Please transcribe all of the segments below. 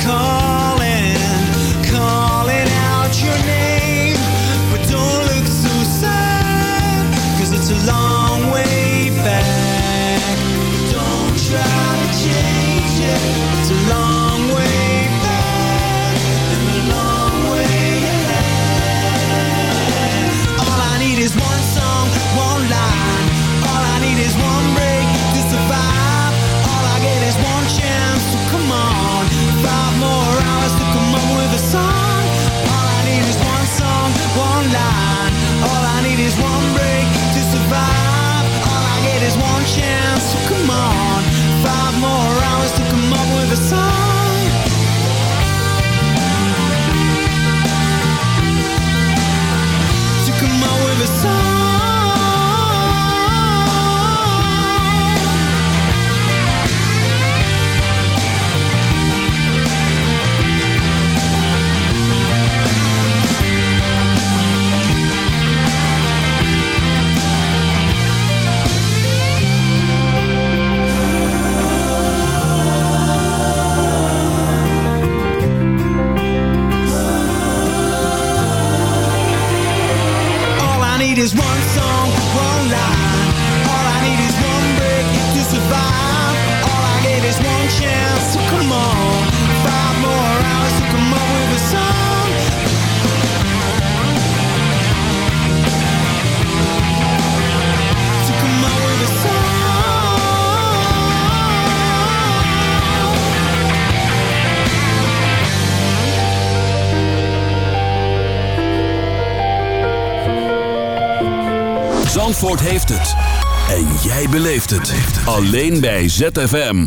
come. Alleen bij ZFM.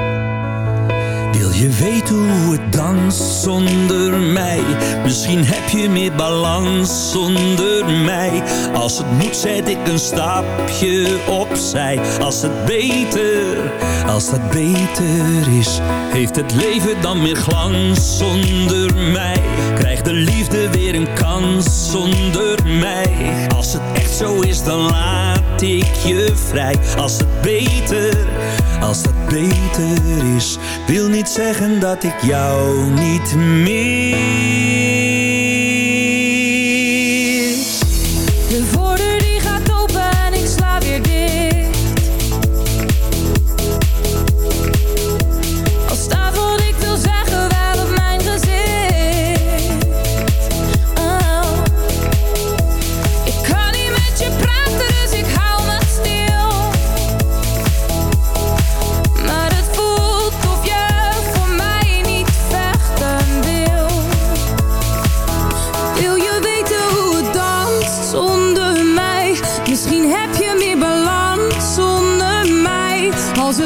Je weten hoe het danst zonder mij? Misschien heb je meer balans zonder mij. Als het moet zet ik een stapje opzij. Als het beter, als dat beter is. Heeft het leven dan meer glans zonder mij? Krijgt de liefde weer een kans zonder mij? Als het echt zo is dan laat ik je vrij. Als het beter, als dat beter is. Wil niet zeggen dat ik jou niet mis.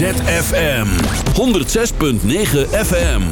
ZFM. 106.9 FM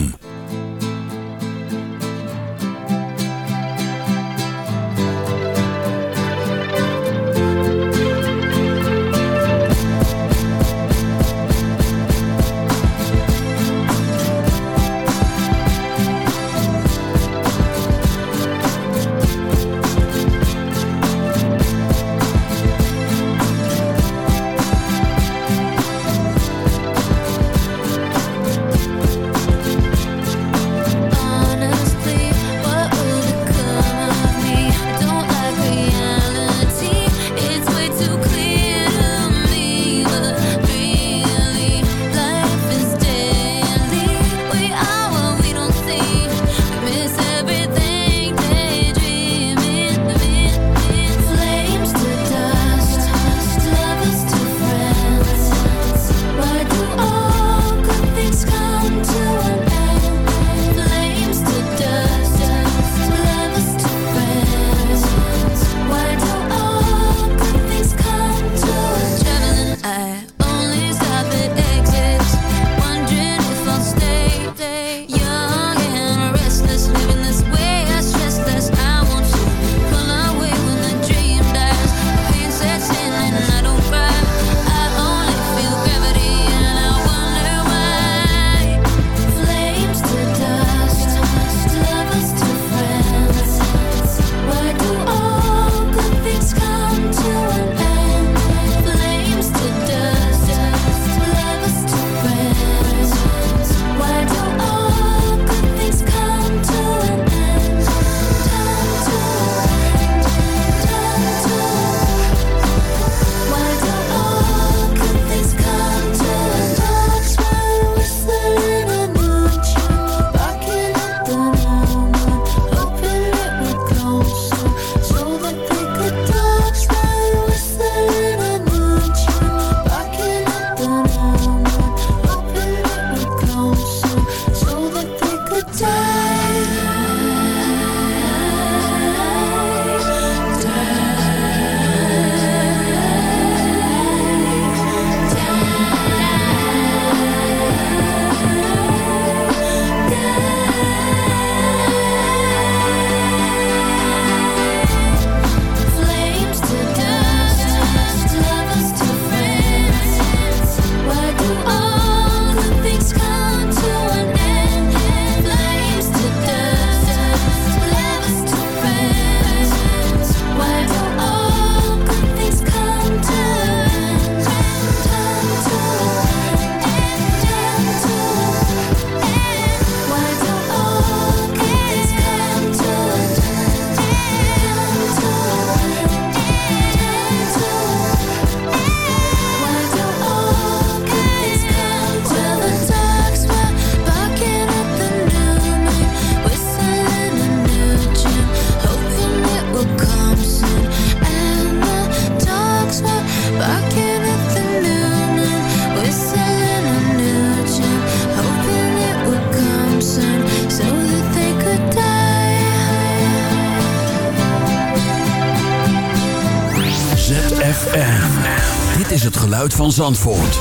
van Zandvoort.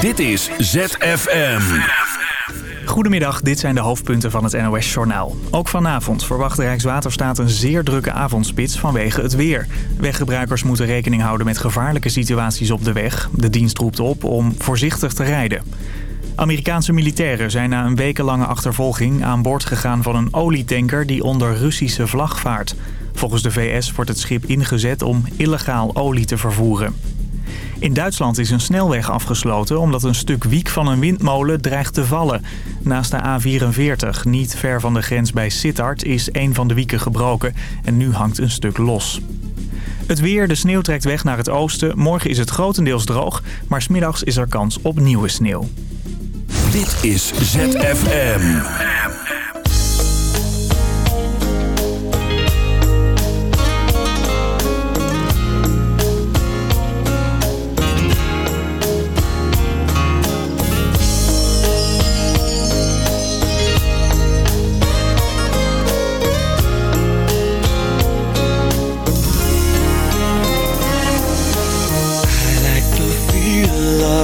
Dit is ZFM. Goedemiddag, dit zijn de hoofdpunten van het NOS-journaal. Ook vanavond verwacht Rijkswaterstaat een zeer drukke avondspits vanwege het weer. Weggebruikers moeten rekening houden met gevaarlijke situaties op de weg. De dienst roept op om voorzichtig te rijden. Amerikaanse militairen zijn na een wekenlange achtervolging aan boord gegaan van een olietanker die onder Russische vlag vaart. Volgens de VS wordt het schip ingezet om illegaal olie te vervoeren. In Duitsland is een snelweg afgesloten omdat een stuk wiek van een windmolen dreigt te vallen. Naast de A44, niet ver van de grens bij Sittard, is een van de wieken gebroken en nu hangt een stuk los. Het weer, de sneeuw trekt weg naar het oosten. Morgen is het grotendeels droog, maar smiddags is er kans op nieuwe sneeuw. Dit is ZFM.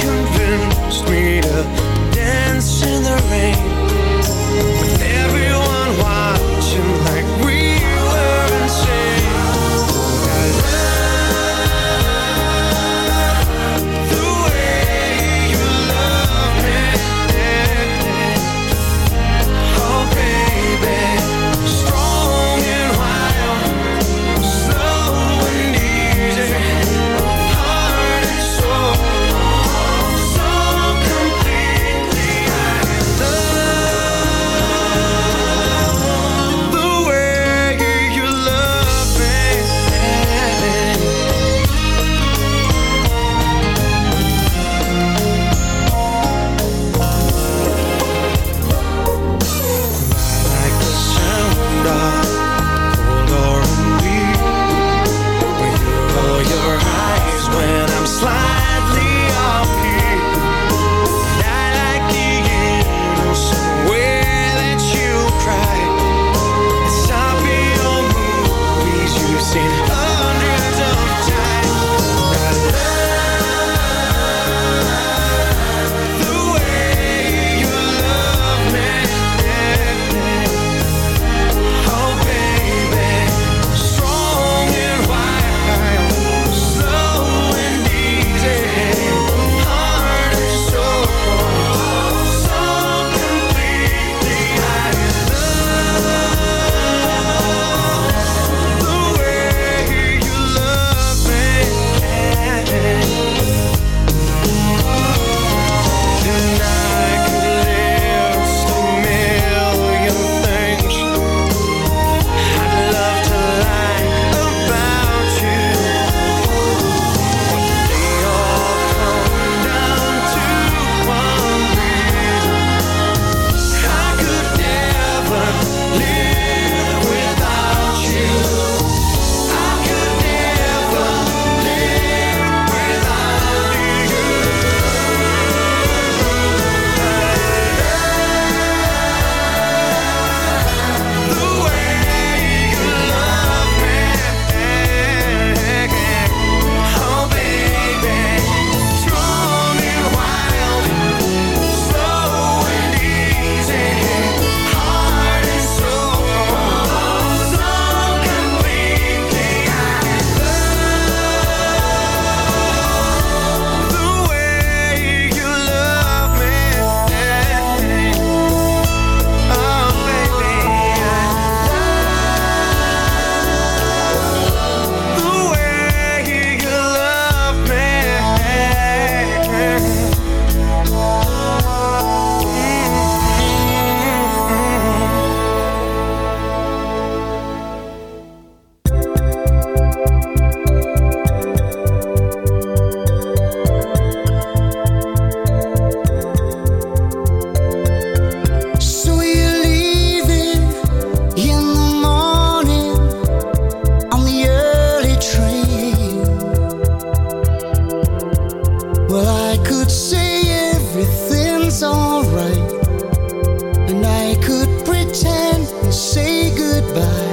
convinced me to dance in the rain say goodbye.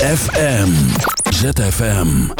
ZFM. ZFM.